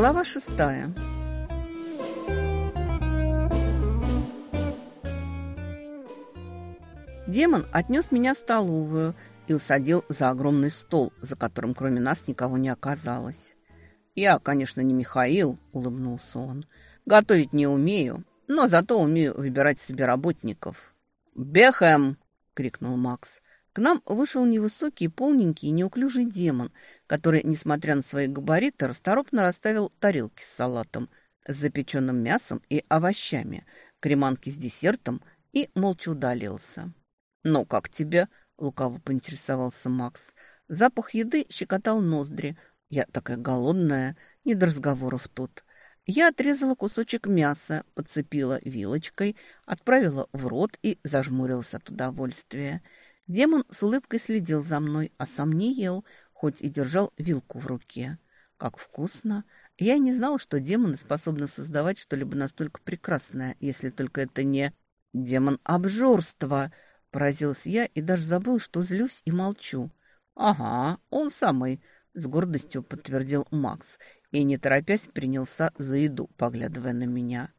Глава шестая. Демон отнес меня в столовую и усадил за огромный стол, за которым кроме нас никого не оказалось. «Я, конечно, не Михаил», — улыбнулся он. «Готовить не умею, но зато умею выбирать себе работников». «Бехем!» — крикнул Макс. К нам вышел невысокий, полненький и неуклюжий демон, который, несмотря на свои габариты, расторопно расставил тарелки с салатом, с запеченным мясом и овощами, креманки с десертом и молча удалился. «Ну, как тебе?» — лукаво поинтересовался Макс. Запах еды щекотал ноздри. Я такая голодная, не до разговоров тут. Я отрезала кусочек мяса, подцепила вилочкой, отправила в рот и зажмурилась от удовольствия. Демон с улыбкой следил за мной, а сам не ел, хоть и держал вилку в руке. Как вкусно! Я не знала, что демоны способны создавать что-либо настолько прекрасное, если только это не демон обжорства. Поразилась я и даже забыл, что злюсь и молчу. «Ага, он самый», — с гордостью подтвердил Макс и, не торопясь, принялся за еду, поглядывая на меня.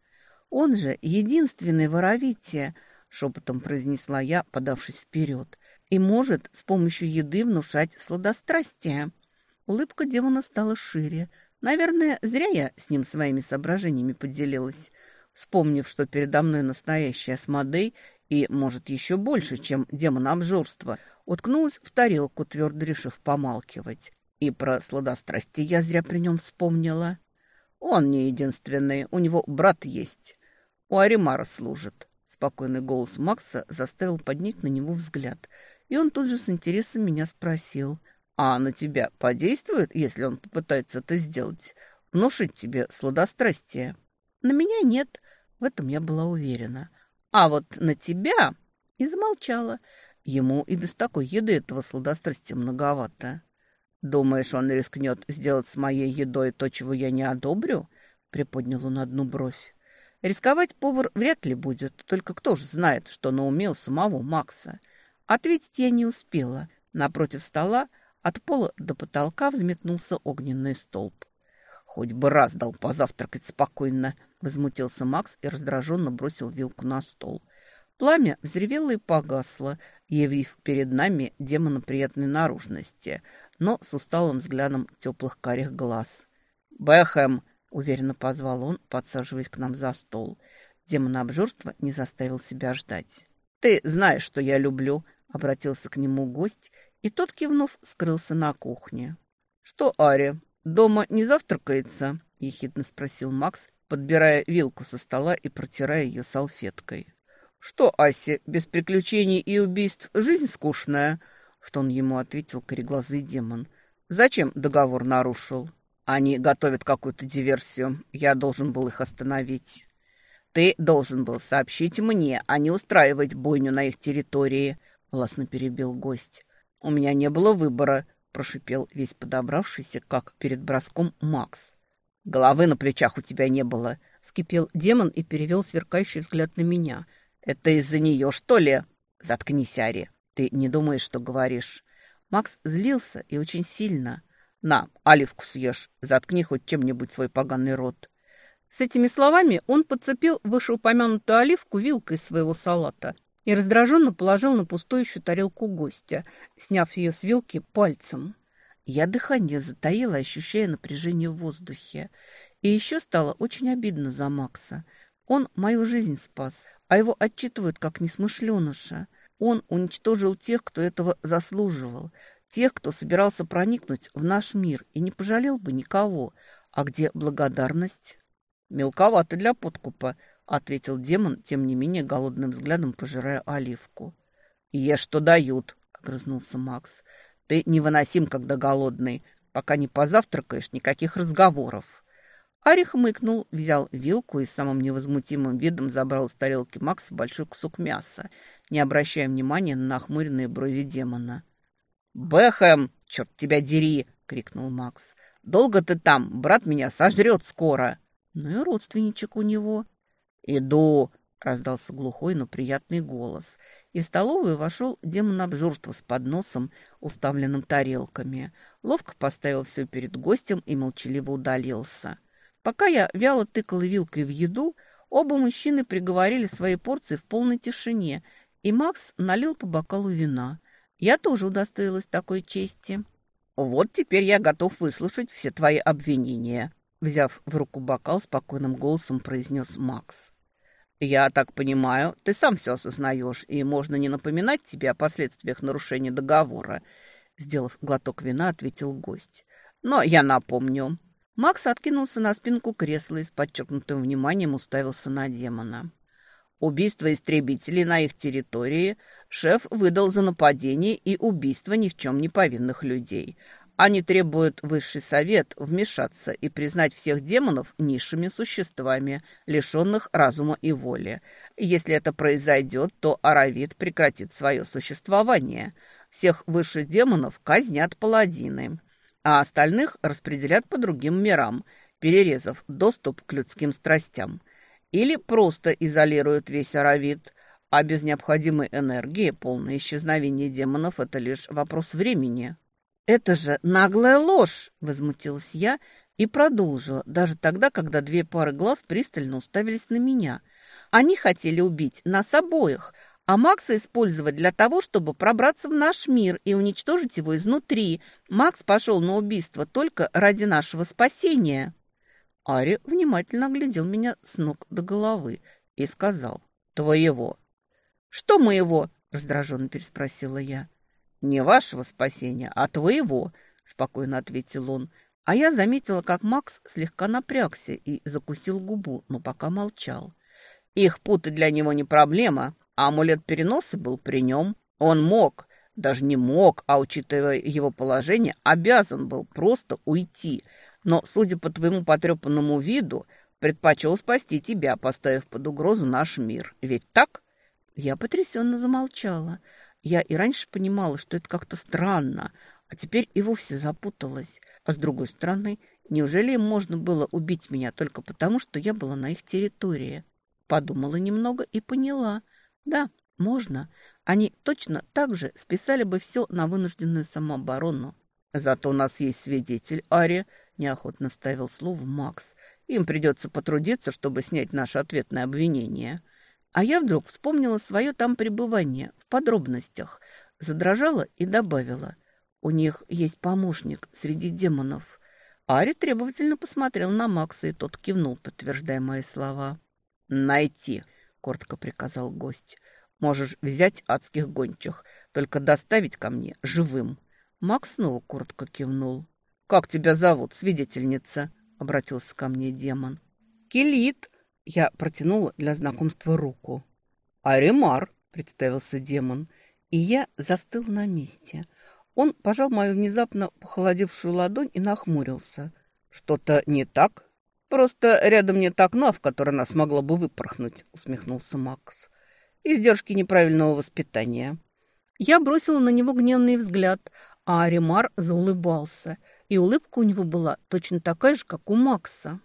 «Он же единственный воровитие», — шепотом произнесла я, подавшись вперед и может с помощью еды внушать сладострастие. Улыбка демона стала шире. Наверное, зря я с ним своими соображениями поделилась. Вспомнив, что передо мной настоящая Асмодей и, может, еще больше, чем демон обжорства, уткнулась в тарелку, твердо решив помалкивать. И про сладострастие я зря при нем вспомнила. Он не единственный, у него брат есть. У Аримара служит. Спокойный голос Макса заставил поднять на него взгляд – и он тут же с интересом меня спросил, «А на тебя подействует, если он попытается это сделать? Внушить тебе сладострастие?» «На меня нет», в этом я была уверена. «А вот на тебя...» И замолчала. Ему и без такой еды этого сладострастия многовато. «Думаешь, он рискнет сделать с моей едой то, чего я не одобрю?» Приподнял он одну бровь. Рисковать повар вряд ли будет, только кто ж знает, что на уме у самого Макса. Ответить я не успела. Напротив стола от пола до потолка взметнулся огненный столб. «Хоть бы раз дал позавтракать спокойно!» — возмутился Макс и раздраженно бросил вилку на стол. Пламя взревело и погасло, явив перед нами демона приятной наружности, но с усталым взглядом теплых карих глаз. «Бэхэм!» — уверенно позвал он, подсаживаясь к нам за стол. Демон обжорства не заставил себя ждать. «Ты знаешь, что я люблю», Обратился к нему гость, и тот, кивнув, скрылся на кухне. «Что, Ари, дома не завтракается?» – ехидно спросил Макс, подбирая вилку со стола и протирая ее салфеткой. «Что, Аси, без приключений и убийств жизнь скучная?» – в тон ему ответил кореглазый демон. «Зачем договор нарушил?» «Они готовят какую-то диверсию. Я должен был их остановить». «Ты должен был сообщить мне, а не устраивать бойню на их территории», — властно перебил гость. «У меня не было выбора», — прошипел весь подобравшийся, как перед броском Макс. «Головы на плечах у тебя не было», — вскипел демон и перевел сверкающий взгляд на меня. «Это из-за нее, что ли?» «Заткнись, Ари. Ты не думаешь, что говоришь». Макс злился и очень сильно. «На, оливку съешь. Заткни хоть чем-нибудь свой поганый рот». С этими словами он подцепил вышеупомянутую оливку вилкой своего салата и раздраженно положил на пустующую тарелку гостя, сняв ее с вилки пальцем. Я дыхание затаила, ощущая напряжение в воздухе. И еще стало очень обидно за Макса. Он мою жизнь спас, а его отчитывают как несмышленыша. Он уничтожил тех, кто этого заслуживал, тех, кто собирался проникнуть в наш мир и не пожалел бы никого. А где благодарность? Мелковато для подкупа, ответил демон, тем не менее голодным взглядом пожирая оливку. «Ешь, что дают», — огрызнулся Макс. «Ты невыносим, когда голодный. Пока не позавтракаешь, никаких разговоров». Арих мыкнул, взял вилку и самым невозмутимым видом забрал с тарелки Макса большой кусок мяса, не обращая внимания на нахмуренные брови демона. «Бэхэм, черт тебя дери!» — крикнул Макс. «Долго ты там? Брат меня сожрет скоро!» Ну и родственничек у него. «Иду!» — раздался глухой, но приятный голос. И в столовую вошел демон обжорства с подносом, уставленным тарелками. Ловко поставил все перед гостем и молчаливо удалился. Пока я вяло тыкала вилкой в еду, оба мужчины приговорили свои порции в полной тишине, и Макс налил по бокалу вина. Я тоже удостоилась такой чести. «Вот теперь я готов выслушать все твои обвинения», взяв в руку бокал, спокойным голосом произнес Макс. «Я так понимаю, ты сам все осознаешь, и можно не напоминать тебе о последствиях нарушения договора», сделав глоток вина, ответил гость. «Но я напомню». Макс откинулся на спинку кресла и с подчеркнутым вниманием уставился на демона. Убийство истребителей на их территории шеф выдал за нападение и убийство ни в чем не повинных людей. Они требуют высший совет вмешаться и признать всех демонов низшими существами, лишенных разума и воли. Если это произойдет, то Аравит прекратит свое существование. Всех высших демонов казнят паладины, а остальных распределят по другим мирам, перерезав доступ к людским страстям. Или просто изолируют весь Аравит, а без необходимой энергии полное исчезновение демонов – это лишь вопрос времени. «Это же наглая ложь!» – возмутилась я и продолжила, даже тогда, когда две пары глаз пристально уставились на меня. Они хотели убить нас обоих, а Макса использовать для того, чтобы пробраться в наш мир и уничтожить его изнутри. Макс пошел на убийство только ради нашего спасения». Ари внимательно оглядел меня с ног до головы и сказал «Твоего». «Что моего?» – раздраженно переспросила я. «Не вашего спасения, а твоего», – спокойно ответил он. А я заметила, как Макс слегка напрягся и закусил губу, но пока молчал. Их путать для него не проблема, а амулет переноса был при нем. Он мог, даже не мог, а, учитывая его положение, обязан был просто уйти. Но, судя по твоему потрепанному виду, предпочел спасти тебя, поставив под угрозу наш мир. Ведь так?» Я потрясенно замолчала. Я и раньше понимала, что это как-то странно, а теперь и вовсе запуталась. А с другой стороны, неужели им можно было убить меня только потому, что я была на их территории? Подумала немного и поняла. Да, можно. Они точно так же списали бы все на вынужденную самооборону. Зато у нас есть свидетель, Ари, неохотно вставил слово Макс. Им придется потрудиться, чтобы снять наше ответное обвинение. А я вдруг вспомнила свое там пребывание в подробностях, задрожала и добавила. У них есть помощник среди демонов. Ари требовательно посмотрел на Макса, и тот кивнул, подтверждая мои слова. «Найти», — коротко приказал гость. «Можешь взять адских гончих, только доставить ко мне живым». Макс снова коротко кивнул. «Как тебя зовут, свидетельница?» — обратился ко мне демон. «Келит», я протянула для знакомства руку. «Аримар», — представился демон, и я застыл на месте. Он пожал мою внезапно похолодевшую ладонь и нахмурился. «Что-то не так?» «Просто рядом нет окна, в которое нас могла бы выпорхнуть», — усмехнулся Макс. «Издержки неправильного воспитания». Я бросила на него гневный взгляд, а Аримар заулыбался, и улыбка у него была точно такая же, как у Макса.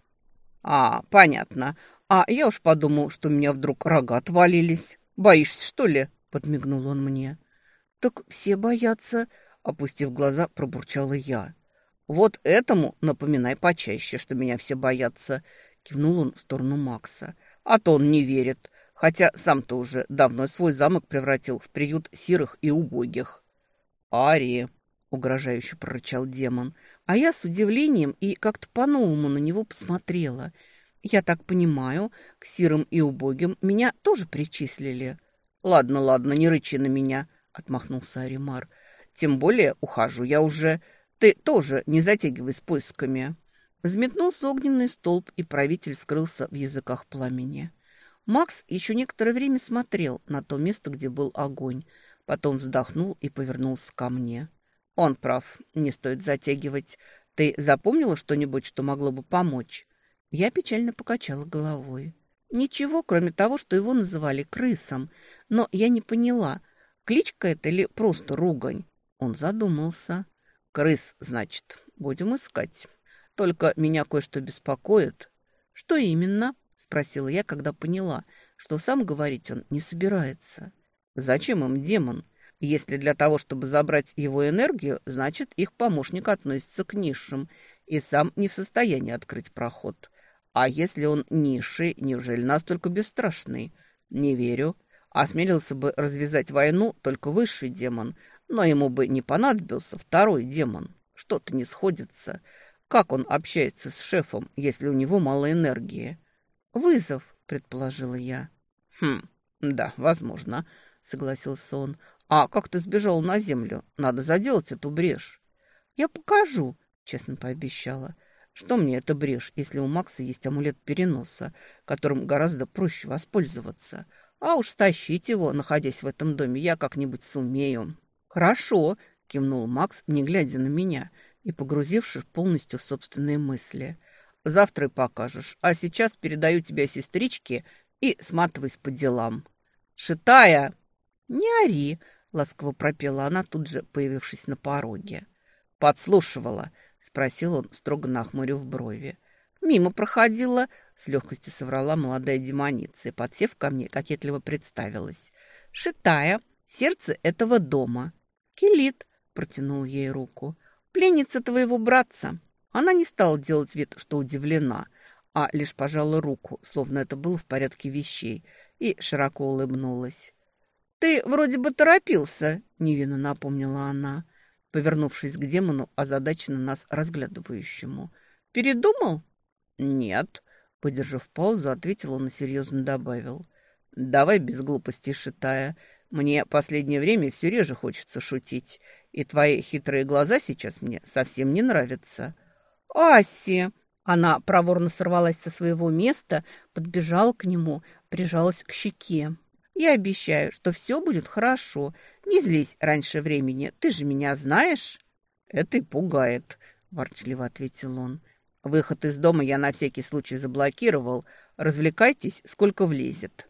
«А, понятно. А я уж подумал, что у меня вдруг рога отвалились. Боишься, что ли?» — подмигнул он мне. «Так все боятся», — опустив глаза, пробурчала я. «Вот этому напоминай почаще, что меня все боятся», — кивнул он в сторону Макса. «А то он не верит, хотя сам-то уже давно свой замок превратил в приют сирых и убогих». «Ари», — угрожающе прорычал демон, а я с удивлением и как-то по-новому на него посмотрела — я так понимаю, к сирым и убогим меня тоже причислили. Ладно, ладно, не рычи на меня, отмахнулся Аримар. Тем более ухожу я уже. Ты тоже не затягивай с поисками. Взметнулся огненный столб, и правитель скрылся в языках пламени. Макс еще некоторое время смотрел на то место, где был огонь. Потом вздохнул и повернулся ко мне. Он прав, не стоит затягивать. Ты запомнила что-нибудь, что могло бы помочь? Я печально покачала головой. Ничего, кроме того, что его называли крысом. Но я не поняла, кличка это или просто ругань. Он задумался. Крыс, значит, будем искать. Только меня кое-что беспокоит. Что именно? Спросила я, когда поняла, что сам говорить он не собирается. Зачем им демон? Если для того, чтобы забрать его энергию, значит, их помощник относится к низшим и сам не в состоянии открыть проход. А если он низший, неужели настолько бесстрашный? Не верю. Осмелился бы развязать войну только высший демон, но ему бы не понадобился второй демон. Что-то не сходится. Как он общается с шефом, если у него мало энергии? Вызов, предположила я. Хм, да, возможно, согласился он. А как ты сбежал на землю? Надо заделать эту брешь. Я покажу, честно пообещала. Что мне эта брешь, если у Макса есть амулет переноса, которым гораздо проще воспользоваться? А уж стащить его, находясь в этом доме, я как-нибудь сумею. Хорошо, кивнул Макс, не глядя на меня и погрузившись полностью в собственные мысли. Завтра и покажешь, а сейчас передаю тебя сестричке и сматываюсь по делам. Шитая! Не ори, ласково пропела она, тут же появившись на пороге. Подслушивала — Спросил он, строго нахмурив брови. «Мимо проходила», — с легкостью соврала молодая демоница и, подсев ко мне, кокетливо представилась. «Шитая, сердце этого дома». «Келит», — протянул ей руку, — «пленница твоего братца». Она не стала делать вид, что удивлена, а лишь пожала руку, словно это было в порядке вещей, и широко улыбнулась. «Ты вроде бы торопился», — невинно напомнила она повернувшись к демону, озадаченно нас разглядывающему. «Передумал?» «Нет», — подержав паузу, ответил он и серьезно добавил. «Давай без глупостей, шитая. Мне последнее время все реже хочется шутить, и твои хитрые глаза сейчас мне совсем не нравятся». «Аси!» Она проворно сорвалась со своего места, подбежала к нему, прижалась к щеке. Я обещаю, что все будет хорошо. Не злись раньше времени. Ты же меня знаешь?» «Это и пугает», — ворчливо ответил он. «Выход из дома я на всякий случай заблокировал. Развлекайтесь, сколько влезет».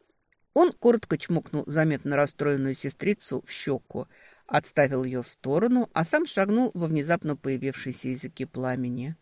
Он коротко чмокнул заметно расстроенную сестрицу в щеку, отставил ее в сторону, а сам шагнул во внезапно появившиеся языки пламени.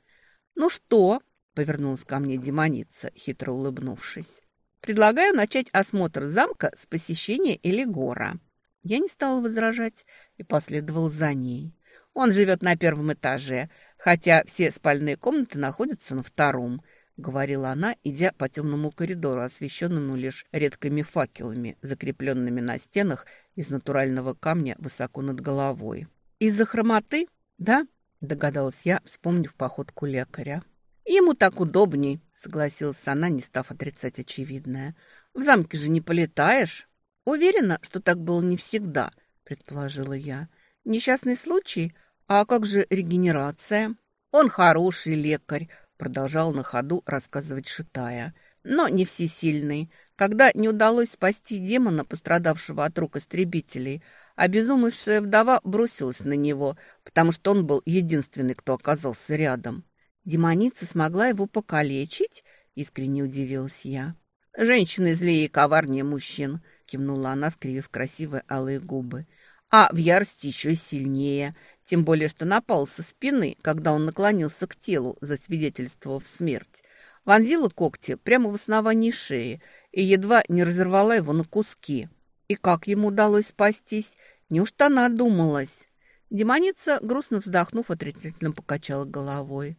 «Ну что?» — повернулась ко мне демоница, хитро улыбнувшись. Предлагаю начать осмотр замка с посещения Элигора. Я не стала возражать и последовал за ней. Он живет на первом этаже, хотя все спальные комнаты находятся на втором, говорила она, идя по темному коридору, освещенному лишь редкими факелами, закрепленными на стенах из натурального камня высоко над головой. «Из-за хромоты, да?» – догадалась я, вспомнив походку лекаря. «Ему так удобней», — согласилась она, не став отрицать очевидное. «В замке же не полетаешь». «Уверена, что так было не всегда», — предположила я. «Несчастный случай? А как же регенерация?» «Он хороший лекарь», — продолжал на ходу рассказывать Шитая. «Но не всесильный. Когда не удалось спасти демона, пострадавшего от рук истребителей, обезумевшая вдова бросилась на него, потому что он был единственный, кто оказался рядом. Демоница смогла его покалечить? Искренне удивилась я. Женщины злее и коварнее мужчин, кивнула она, скривив красивые алые губы. А в ярости еще сильнее, тем более, что напал со спины, когда он наклонился к телу, засвидетельствовав смерть. Вонзила когти прямо в основании шеи и едва не разорвала его на куски. И как ему удалось спастись? Неужто она одумалась? Демоница, грустно вздохнув, отрицательно покачала головой.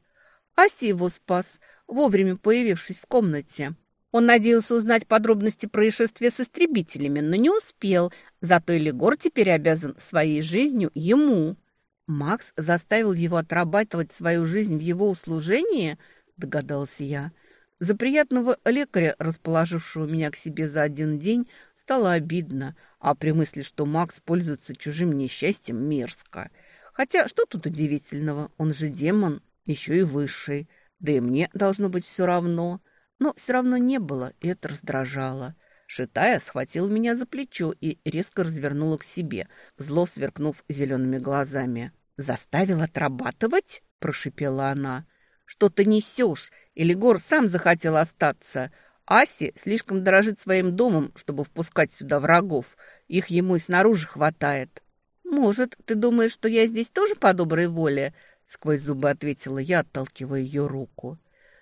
Аси его спас, вовремя появившись в комнате. Он надеялся узнать подробности происшествия с истребителями, но не успел. Зато Элигор теперь обязан своей жизнью ему. Макс заставил его отрабатывать свою жизнь в его услужении, догадался я. За приятного лекаря, расположившего меня к себе за один день, стало обидно, а при мысли, что Макс пользуется чужим несчастьем, мерзко. Хотя что тут удивительного, он же демон еще и высший. Да и мне должно быть все равно. Но все равно не было, и это раздражало. Шитая схватила меня за плечо и резко развернула к себе, зло сверкнув зелеными глазами. «Заставил отрабатывать?» – прошипела она. «Что ты несешь? Или Гор сам захотел остаться? Аси слишком дорожит своим домом, чтобы впускать сюда врагов. Их ему и снаружи хватает». «Может, ты думаешь, что я здесь тоже по доброй воле?» Сквозь зубы ответила я, отталкивая ее руку.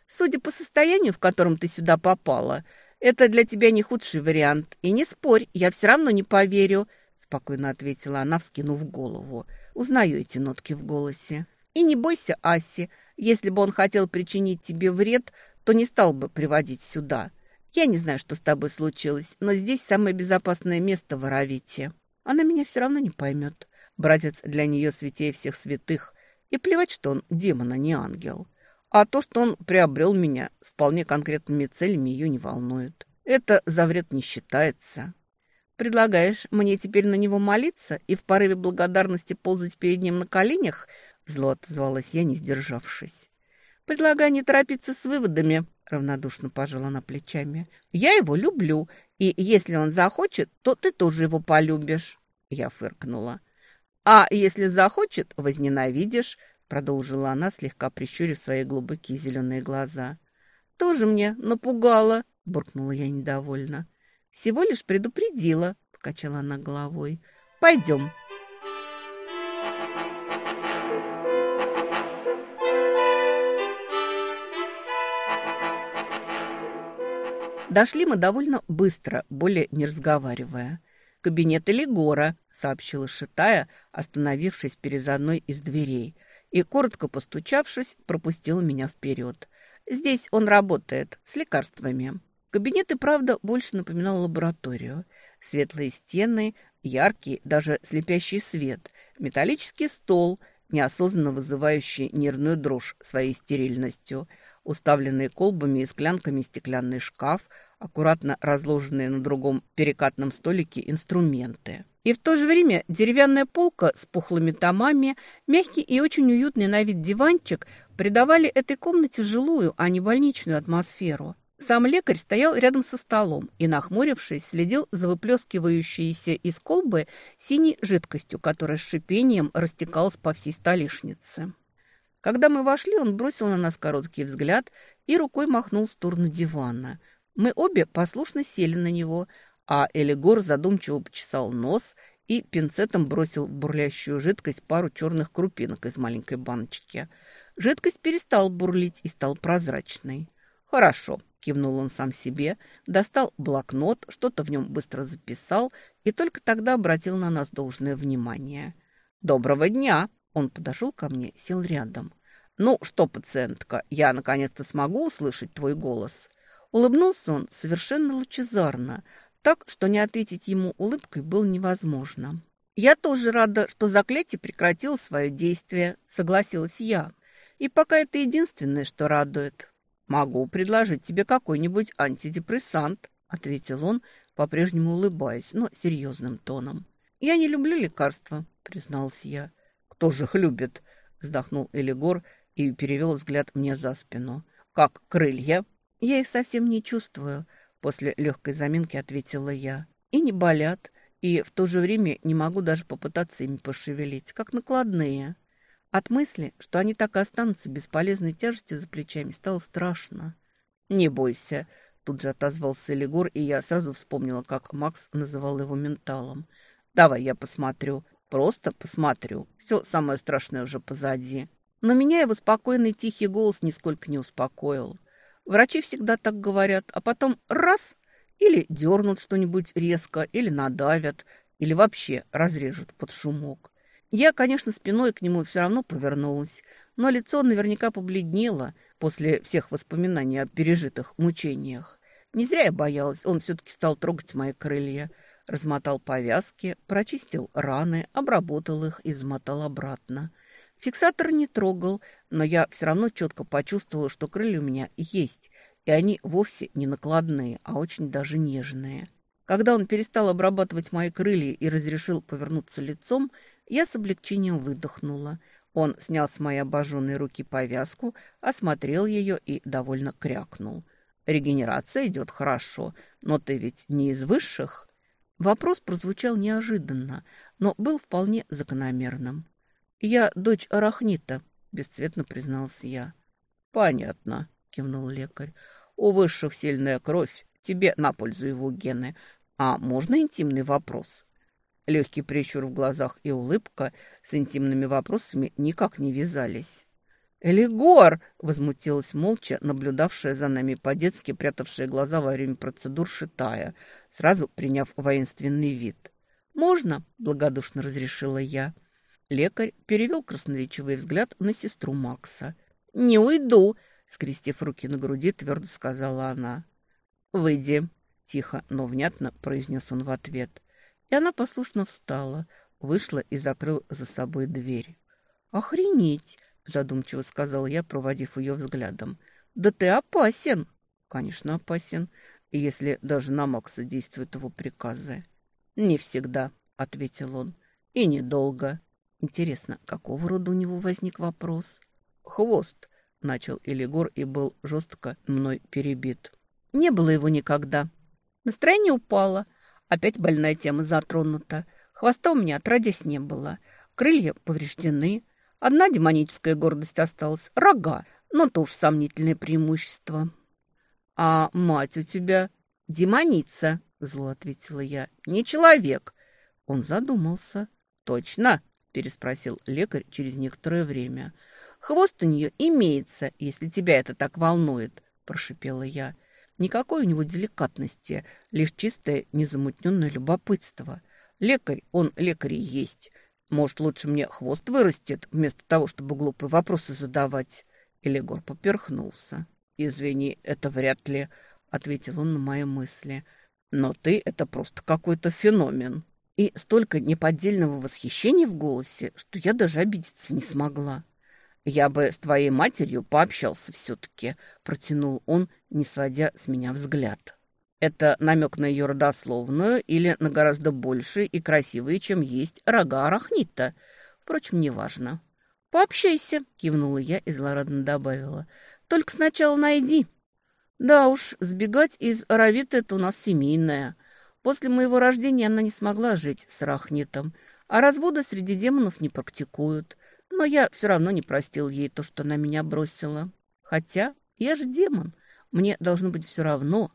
«Судя по состоянию, в котором ты сюда попала, это для тебя не худший вариант. И не спорь, я все равно не поверю», — спокойно ответила она, вскинув голову. «Узнаю эти нотки в голосе. И не бойся, Аси. Если бы он хотел причинить тебе вред, то не стал бы приводить сюда. Я не знаю, что с тобой случилось, но здесь самое безопасное место в Аравите. Она меня все равно не поймет. Братец для нее святее всех святых. И плевать, что он демон, а не ангел. А то, что он приобрел меня с вполне конкретными целями, ее не волнует. Это за вред не считается. Предлагаешь мне теперь на него молиться и в порыве благодарности ползать перед ним на коленях? Зло отозвалась я, не сдержавшись. Предлагаю не торопиться с выводами, равнодушно пожала она плечами. Я его люблю, и если он захочет, то ты тоже его полюбишь. Я фыркнула. А если захочет, возненавидишь, продолжила она, слегка прищурив свои глубокие зеленые глаза. Тоже мне напугала, буркнула я недовольно. Всего лишь предупредила, покачала она головой. Пойдем. Дошли мы довольно быстро, более не разговаривая. «Кабинет Элигора», — сообщила Шитая, остановившись перед одной из дверей, и, коротко постучавшись, пропустила меня вперед. «Здесь он работает, с лекарствами». Кабинет и правда больше напоминал лабораторию. Светлые стены, яркий, даже слепящий свет, металлический стол, неосознанно вызывающий нервную дрожь своей стерильностью — уставленные колбами и склянками стеклянный шкаф, аккуратно разложенные на другом перекатном столике инструменты. И в то же время деревянная полка с пухлыми томами, мягкий и очень уютный на вид диванчик придавали этой комнате жилую, а не больничную атмосферу. Сам лекарь стоял рядом со столом и, нахмурившись, следил за выплескивающейся из колбы синей жидкостью, которая с шипением растекалась по всей столешнице. Когда мы вошли, он бросил на нас короткий взгляд и рукой махнул в сторону дивана. Мы обе послушно сели на него, а Элигор задумчиво почесал нос и пинцетом бросил в бурлящую жидкость пару черных крупинок из маленькой баночки. Жидкость перестала бурлить и стала прозрачной. «Хорошо», — кивнул он сам себе, достал блокнот, что-то в нем быстро записал и только тогда обратил на нас должное внимание. «Доброго дня!» Он подошел ко мне, сел рядом. «Ну что, пациентка, я наконец-то смогу услышать твой голос?» Улыбнулся он совершенно лучезарно, так, что не ответить ему улыбкой было невозможно. «Я тоже рада, что заклятие прекратило свое действие», — согласилась я. «И пока это единственное, что радует». «Могу предложить тебе какой-нибудь антидепрессант», — ответил он, по-прежнему улыбаясь, но серьезным тоном. «Я не люблю лекарства», — призналась я. «Кто же их любит?» — вздохнул Элигор и перевел взгляд мне за спину. «Как крылья?» «Я их совсем не чувствую», — после легкой заминки ответила я. «И не болят, и в то же время не могу даже попытаться ими пошевелить, как накладные». От мысли, что они так и останутся бесполезной тяжестью за плечами, стало страшно. «Не бойся», — тут же отозвался Элигор, и я сразу вспомнила, как Макс называл его менталом. «Давай я посмотрю. Просто посмотрю. Все самое страшное уже позади. Но меня его спокойный тихий голос нисколько не успокоил. Врачи всегда так говорят, а потом раз или дернут что-нибудь резко, или надавят, или вообще разрежут под шумок. Я, конечно, спиной к нему все равно повернулась, но лицо наверняка побледнело после всех воспоминаний о пережитых мучениях. Не зря я боялась, он все-таки стал трогать мои крылья – размотал повязки, прочистил раны, обработал их и замотал обратно. Фиксатор не трогал, но я все равно четко почувствовала, что крылья у меня есть, и они вовсе не накладные, а очень даже нежные. Когда он перестал обрабатывать мои крылья и разрешил повернуться лицом, я с облегчением выдохнула. Он снял с моей обожженной руки повязку, осмотрел ее и довольно крякнул. «Регенерация идет хорошо, но ты ведь не из высших?» Вопрос прозвучал неожиданно, но был вполне закономерным. «Я дочь Арахнита», — бесцветно признался я. «Понятно», — кивнул лекарь. «У высших сильная кровь, тебе на пользу его гены. А можно интимный вопрос?» Легкий прищур в глазах и улыбка с интимными вопросами никак не вязались. «Элигор!» — возмутилась молча, наблюдавшая за нами по-детски, прятавшая глаза во время процедур шитая, сразу приняв воинственный вид. «Можно?» — благодушно разрешила я. Лекарь перевел красноречивый взгляд на сестру Макса. «Не уйду!» скрестив руки на груди, твердо сказала она. «Выйди», — тихо, но внятно произнес он в ответ. И она послушно встала, вышла и закрыл за собой дверь. «Охренеть!» — задумчиво сказал я, проводив ее взглядом. «Да ты опасен!» «Конечно, опасен, если даже на Макса действуют его приказы». «Не всегда», — ответил он. «И недолго». Интересно, какого рода у него возник вопрос? «Хвост», — начал Элигор и был жестко мной перебит. «Не было его никогда. Настроение упало. Опять больная тема затронута. Хвоста у меня отродясь не было. Крылья повреждены. Одна демоническая гордость осталась. Рога. Но то уж сомнительное преимущество. «А мать у тебя?» «Демоница», — зло ответила я. «Не человек». Он задумался. «Точно?» — переспросил лекарь через некоторое время. «Хвост у нее имеется, если тебя это так волнует», — прошипела я. Никакой у него деликатности, лишь чистое незамутненное любопытство. Лекарь, он лекарь и есть. Может, лучше мне хвост вырастет, вместо того, чтобы глупые вопросы задавать?» Элегор поперхнулся. «Извини, это вряд ли», — ответил он на мои мысли. «Но ты — это просто какой-то феномен». И столько неподдельного восхищения в голосе, что я даже обидеться не смогла. «Я бы с твоей матерью пообщался все-таки», — протянул он, не сводя с меня взгляд. Это намек на ее родословную или на гораздо большие и красивые, чем есть рога арахнита. Впрочем, неважно. «Пообщайся», — кивнула я и злорадно добавила. «Только сначала найди». «Да уж, сбегать из Аравита — это у нас семейное. После моего рождения она не смогла жить с арахнитом, а развода среди демонов не практикуют. Но я все равно не простил ей то, что она меня бросила. Хотя я же демон, мне должно быть все равно,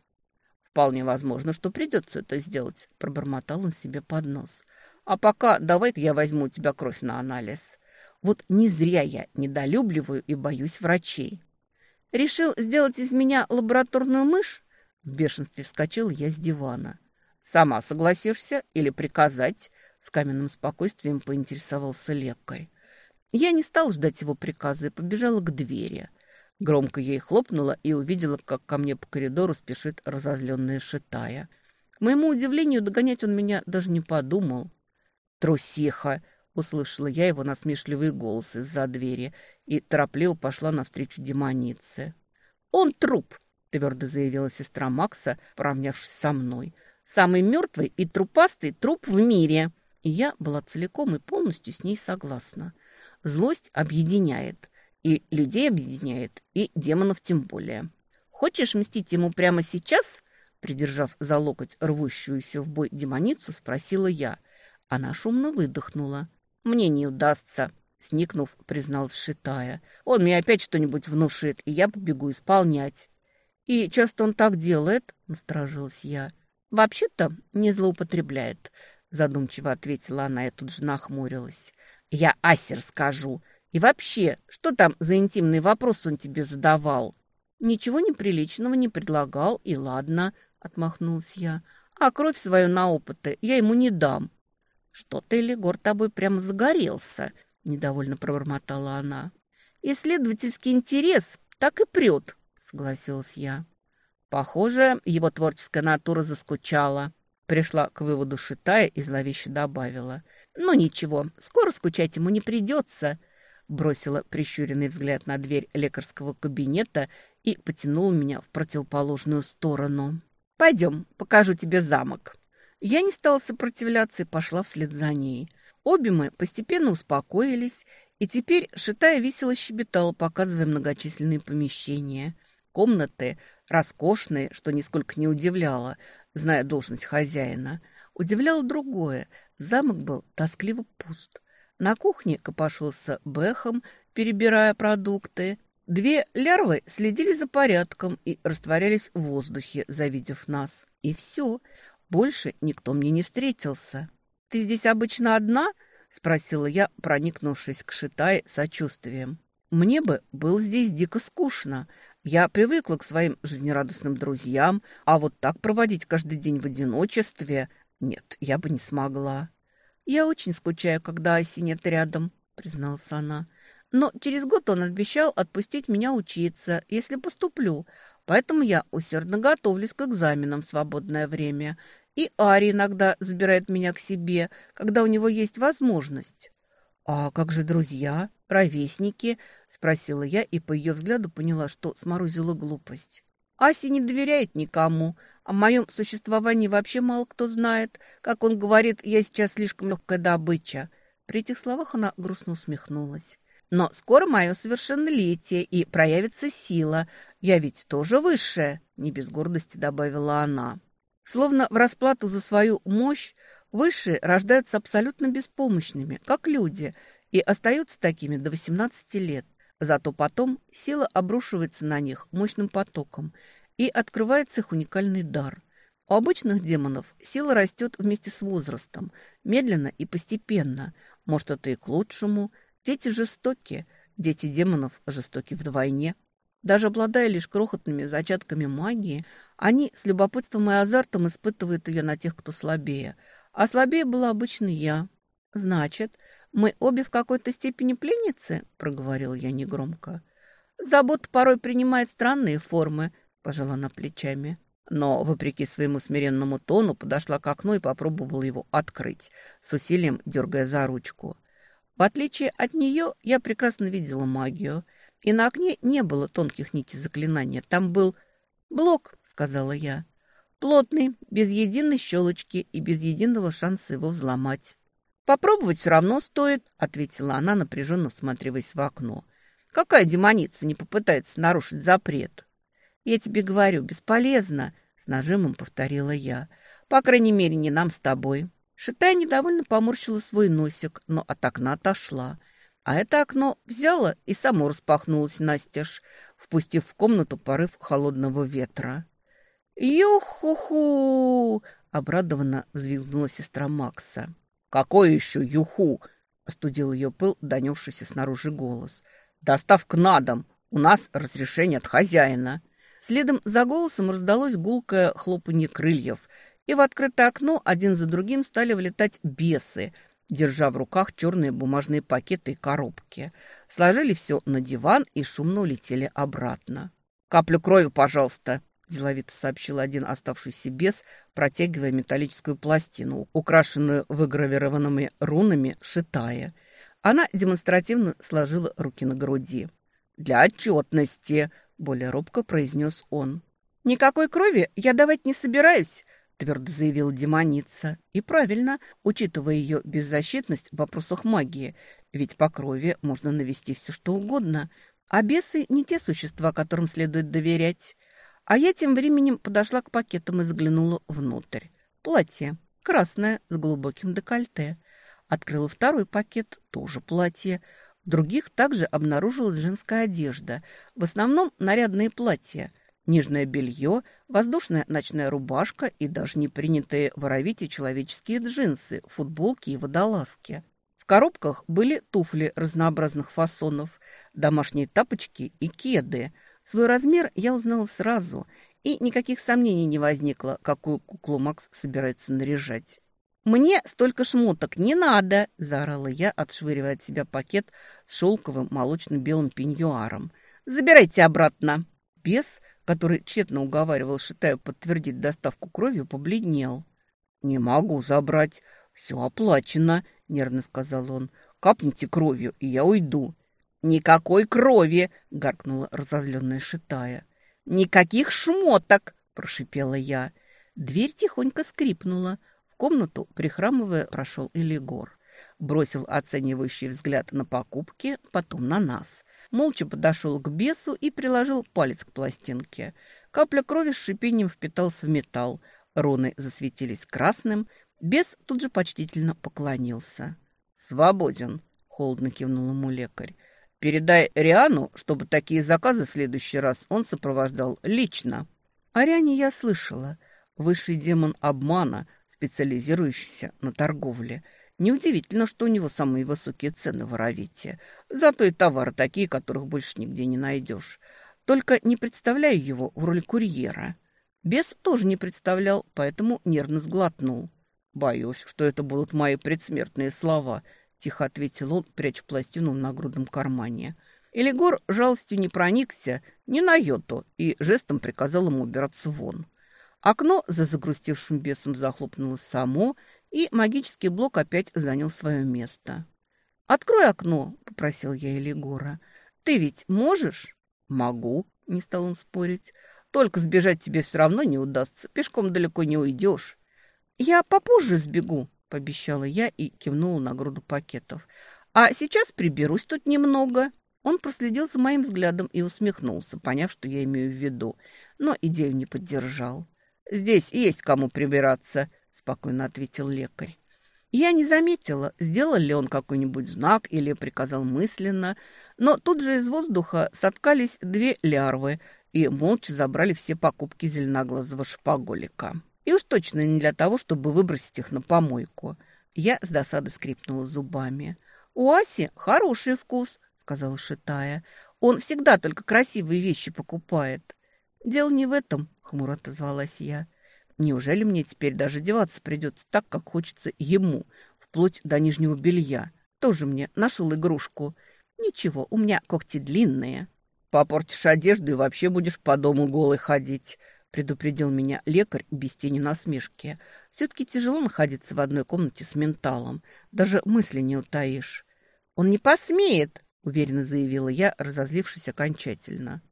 «Вполне возможно, что придется это сделать», — пробормотал он себе под нос. «А пока давай-ка я возьму у тебя кровь на анализ. Вот не зря я недолюбливаю и боюсь врачей». «Решил сделать из меня лабораторную мышь?» В бешенстве вскочил я с дивана. «Сама согласишься или приказать?» С каменным спокойствием поинтересовался лекарь. Я не стал ждать его приказа и побежала к двери. Громко ей хлопнула и увидела, как ко мне по коридору спешит разозленная шитая. К моему удивлению, догонять он меня даже не подумал. «Трусиха!» — услышала я его насмешливый голос из-за двери и торопливо пошла навстречу демонице. «Он труп!» — твердо заявила сестра Макса, поравнявшись со мной. «Самый мертвый и трупастый труп в мире!» И я была целиком и полностью с ней согласна. Злость объединяет — и людей объединяет, и демонов тем более. Хочешь мстить ему прямо сейчас?» Придержав за локоть рвущуюся в бой демоницу, спросила я. Она шумно выдохнула. «Мне не удастся», — сникнув, признал Шитая. «Он мне опять что-нибудь внушит, и я побегу исполнять». «И часто он так делает?» — насторожилась я. «Вообще-то не злоупотребляет», — задумчиво ответила она и тут же нахмурилась. «Я Асер скажу», и вообще, что там за интимный вопрос он тебе задавал? Ничего неприличного не предлагал, и ладно, отмахнулась я. А кровь свою на опыты я ему не дам. Что-то Элигор тобой прямо загорелся, недовольно пробормотала она. Исследовательский интерес так и прет, согласилась я. Похоже, его творческая натура заскучала. Пришла к выводу Шитая и зловеще добавила. «Ну ничего, скоро скучать ему не придется бросила прищуренный взгляд на дверь лекарского кабинета и потянула меня в противоположную сторону. «Пойдем, покажу тебе замок». Я не стала сопротивляться и пошла вслед за ней. Обе мы постепенно успокоились, и теперь шитая весело щебетала, показывая многочисленные помещения. Комнаты роскошные, что нисколько не удивляло, зная должность хозяина. Удивляло другое. Замок был тоскливо пуст. На кухне копошился Бэхом, перебирая продукты. Две лярвы следили за порядком и растворялись в воздухе, завидев нас. И все. Больше никто мне не встретился. «Ты здесь обычно одна?» — спросила я, проникнувшись к Шитай сочувствием. «Мне бы было здесь дико скучно. Я привыкла к своим жизнерадостным друзьям, а вот так проводить каждый день в одиночестве... Нет, я бы не смогла». «Я очень скучаю, когда Аси нет рядом», — призналась она. Но через год он обещал отпустить меня учиться, если поступлю. Поэтому я усердно готовлюсь к экзаменам в свободное время. И Ари иногда забирает меня к себе, когда у него есть возможность. «А как же друзья, ровесники?» – спросила я, и по ее взгляду поняла, что сморозила глупость. Аси не доверяет никому. О моем существовании вообще мало кто знает. Как он говорит, я сейчас слишком легкая добыча. При этих словах она грустно усмехнулась. Но скоро мое совершеннолетие, и проявится сила. Я ведь тоже высшая, не без гордости добавила она. Словно в расплату за свою мощь, высшие рождаются абсолютно беспомощными, как люди, и остаются такими до 18 лет. Зато потом сила обрушивается на них мощным потоком, и открывается их уникальный дар. У обычных демонов сила растет вместе с возрастом, медленно и постепенно. Может, это и к лучшему – Дети жестоки, дети демонов жестоки вдвойне. Даже обладая лишь крохотными зачатками магии, они с любопытством и азартом испытывают ее на тех, кто слабее. А слабее была обычно я. «Значит, мы обе в какой-то степени пленницы?» – проговорил я негромко. «Забота порой принимает странные формы», – пожала она плечами. Но, вопреки своему смиренному тону, подошла к окну и попробовала его открыть, с усилием дергая за ручку – в отличие от нее, я прекрасно видела магию. И на окне не было тонких нитей заклинания. Там был блок, сказала я. Плотный, без единой щелочки и без единого шанса его взломать. «Попробовать все равно стоит», — ответила она, напряженно всматриваясь в окно. «Какая демоница не попытается нарушить запрет?» «Я тебе говорю, бесполезно», — с нажимом повторила я. «По крайней мере, не нам с тобой». Шитая недовольно поморщила свой носик, но от окна отошла. А это окно взяло и само распахнулось настежь, впустив в комнату порыв холодного ветра. «Юху-ху!» — обрадованно взвизгнула сестра Макса. «Какой еще юху?» — остудил ее пыл, донесшийся снаружи голос. «Доставка на дом! У нас разрешение от хозяина!» Следом за голосом раздалось гулкое хлопанье крыльев — и в открытое окно один за другим стали влетать бесы, держа в руках черные бумажные пакеты и коробки. Сложили все на диван и шумно улетели обратно. «Каплю крови, пожалуйста», – деловито сообщил один оставшийся бес, протягивая металлическую пластину, украшенную выгравированными рунами, шитая. Она демонстративно сложила руки на груди. «Для отчетности», – более робко произнес он. «Никакой крови я давать не собираюсь», твердо заявила демоница. И правильно, учитывая ее беззащитность в вопросах магии, ведь по крови можно навести все что угодно. А бесы не те существа, которым следует доверять. А я тем временем подошла к пакетам и заглянула внутрь. Платье. Красное, с глубоким декольте. Открыла второй пакет, тоже платье. В других также обнаружилась женская одежда. В основном нарядные платья – Нижнее белье, воздушная ночная рубашка и даже не принятые в Аравите человеческие джинсы, футболки и водолазки. В коробках были туфли разнообразных фасонов, домашние тапочки и кеды. Свой размер я узнала сразу, и никаких сомнений не возникло, какую куклу Макс собирается наряжать. «Мне столько шмоток не надо!» – заорала я, отшвыривая от себя пакет с шелковым молочно-белым пеньюаром. «Забирайте обратно!» Бес, который тщетно уговаривал Шитаю подтвердить доставку кровью, побледнел. «Не могу забрать. Все оплачено», — нервно сказал он. «Капните кровью, и я уйду». «Никакой крови!» — гаркнула разозленная Шитая. «Никаких шмоток!» — прошипела я. Дверь тихонько скрипнула. В комнату, прихрамывая, прошел Элигор. Бросил оценивающий взгляд на покупки, потом на нас молча подошел к бесу и приложил палец к пластинке. Капля крови с шипением впитался в металл. Руны засветились красным. Бес тут же почтительно поклонился. «Свободен», — холодно кивнул ему лекарь. «Передай Риану, чтобы такие заказы в следующий раз он сопровождал лично». О Риане я слышала. Высший демон обмана, специализирующийся на торговле — Неудивительно, что у него самые высокие цены в Аравите. Зато и товары такие, которых больше нигде не найдешь. Только не представляю его в роли курьера. Бес тоже не представлял, поэтому нервно сглотнул. Боюсь, что это будут мои предсмертные слова. – тихо ответил он, пряча пластину в нагрудном кармане. Элигор жалостью не проникся ни на йоту и жестом приказал ему убираться вон. Окно за загрустившим бесом захлопнулось само, и магический блок опять занял свое место. «Открой окно», — попросил я Элигора. «Ты ведь можешь?» «Могу», — не стал он спорить. «Только сбежать тебе все равно не удастся. Пешком далеко не уйдешь». «Я попозже сбегу», — пообещала я и кивнула на груду пакетов. «А сейчас приберусь тут немного». Он проследил за моим взглядом и усмехнулся, поняв, что я имею в виду, но идею не поддержал. «Здесь есть кому прибираться», — спокойно ответил лекарь. Я не заметила, сделал ли он какой-нибудь знак или приказал мысленно, но тут же из воздуха соткались две лярвы и молча забрали все покупки зеленоглазого шпаголика. И уж точно не для того, чтобы выбросить их на помойку. Я с досады скрипнула зубами. «У Аси хороший вкус», — сказала Шитая. «Он всегда только красивые вещи покупает». «Дело не в этом», — хмуро отозвалась я. Неужели мне теперь даже деваться придется так, как хочется ему, вплоть до нижнего белья? Тоже мне нашел игрушку. Ничего, у меня когти длинные. Попортишь одежду и вообще будешь по дому голой ходить, предупредил меня лекарь без тени насмешки. Все-таки тяжело находиться в одной комнате с менталом. Даже мысли не утаишь. Он не посмеет, уверенно заявила я, разозлившись окончательно.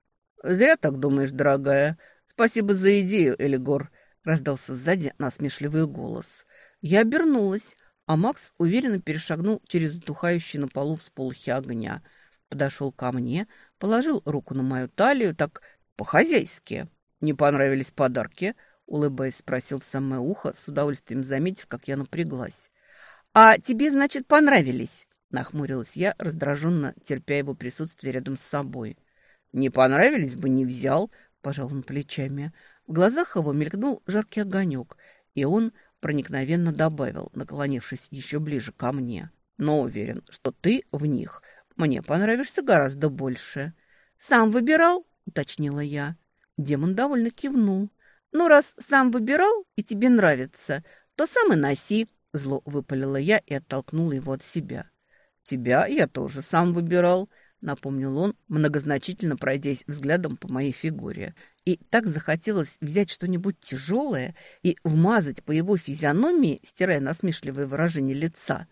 «Зря так думаешь, дорогая. Спасибо за идею, Элигор раздался сзади насмешливый голос. Я обернулась, а Макс уверенно перешагнул через затухающий на полу всполохи огня. Подошел ко мне, положил руку на мою талию, так по-хозяйски. «Не понравились подарки?» — улыбаясь, спросил в самое ухо, с удовольствием заметив, как я напряглась. «А тебе, значит, понравились?» — нахмурилась я, раздраженно терпя его присутствие рядом с собой. «Не понравились бы, не взял», — пожал он плечами. В глазах его мелькнул жаркий огонек, и он проникновенно добавил, наклонившись еще ближе ко мне. «Но уверен, что ты в них мне понравишься гораздо больше». «Сам выбирал?» — уточнила я. Демон довольно кивнул. «Ну, раз сам выбирал и тебе нравится, то сам и носи», — зло выпалила я и оттолкнула его от себя. «Тебя я тоже сам выбирал», — напомнил он, многозначительно пройдясь взглядом по моей фигуре. И так захотелось взять что-нибудь тяжелое и вмазать по его физиономии, стирая насмешливое выражение лица.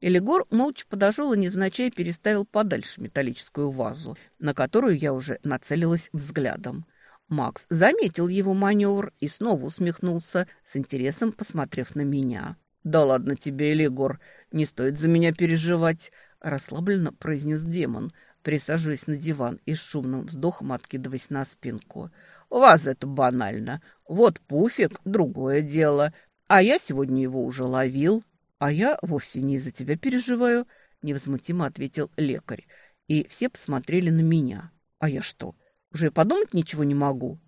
Элигор молча подошел и невзначай переставил подальше металлическую вазу, на которую я уже нацелилась взглядом. Макс заметил его маневр и снова усмехнулся, с интересом посмотрев на меня. «Да ладно тебе, Элигор, не стоит за меня переживать», – расслабленно произнес демон, присаживаясь на диван и с шумным вздохом откидываясь на спинку. «У вас это банально. Вот пуфик – другое дело. А я сегодня его уже ловил». «А я вовсе не из-за тебя переживаю», – невозмутимо ответил лекарь. И все посмотрели на меня. «А я что, уже подумать ничего не могу?»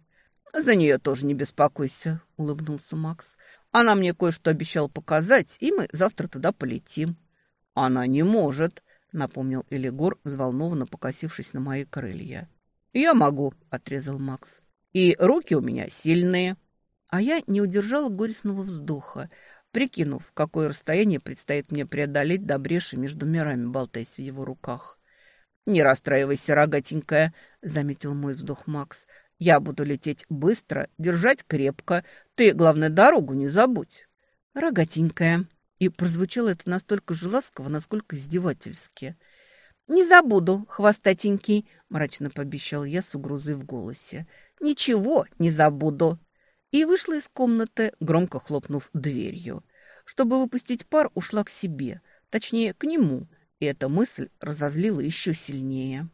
«За нее тоже не беспокойся», — улыбнулся Макс. «Она мне кое-что обещала показать, и мы завтра туда полетим». «Она не может», — напомнил Элигор, взволнованно покосившись на мои крылья. «Я могу», — отрезал Макс. «И руки у меня сильные». А я не удержала горестного вздоха, прикинув, какое расстояние предстоит мне преодолеть до бреши между мирами, болтаясь в его руках. «Не расстраивайся, рогатенькая», — заметил мой вздох Макс. «Я буду лететь быстро, держать крепко. Ты, главное, дорогу не забудь». «Рогатенькая», и прозвучало это настолько же ласково, насколько издевательски. «Не забуду, хвостатенький», — мрачно пообещал я с угрозой в голосе. «Ничего не забуду». И вышла из комнаты, громко хлопнув дверью. Чтобы выпустить пар, ушла к себе, точнее, к нему, и эта мысль разозлила еще сильнее.